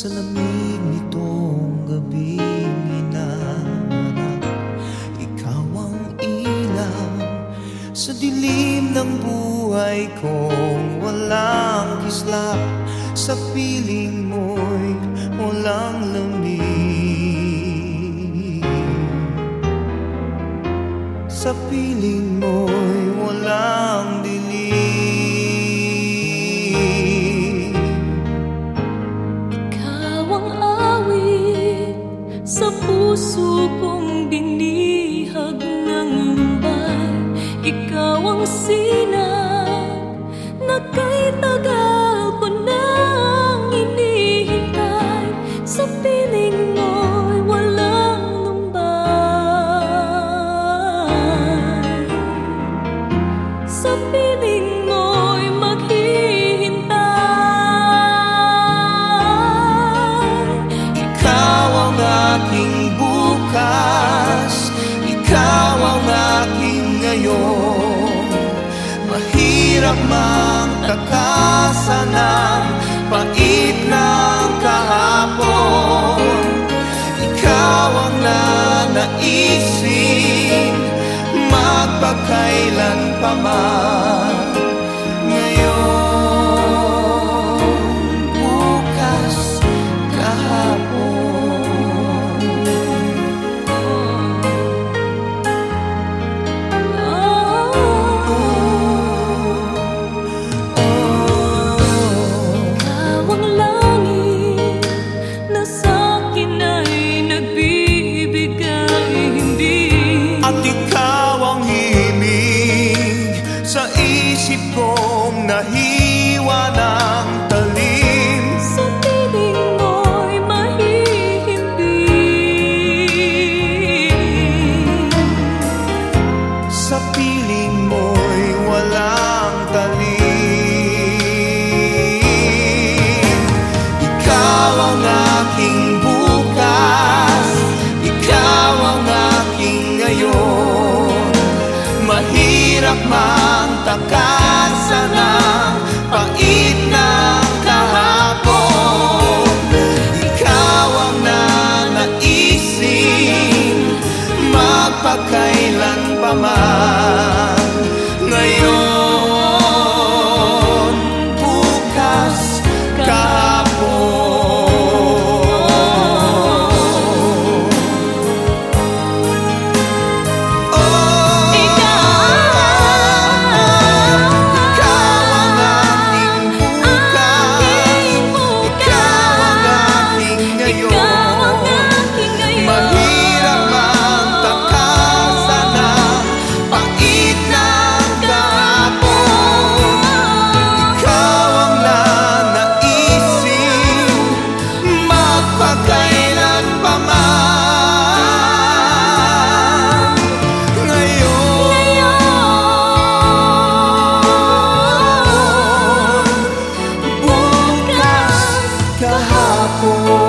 Sa lamig nitong gabing inaharap Ikaw ang ilaw Sa dilim ng buhay kong walang kislap Sa piling mo'y walang lamig. Sa piling mo'y walang sinag na kay tagal Sa piling mo'y walang lumbay. Sa piling mo'y maghihintay. Ikaw ang aking Mahirap mang takasan ang pait ng kahapon. Ikaw ang nanaisin Magpakailan pa man nahiwa ng talim. Sa piling mo'y mahihimbing Sa piling mo'y walang talim. Ikaw ang aking bukas. Ikaw ang aking ngayon. Mahirap taka magpakailan pa man. Oh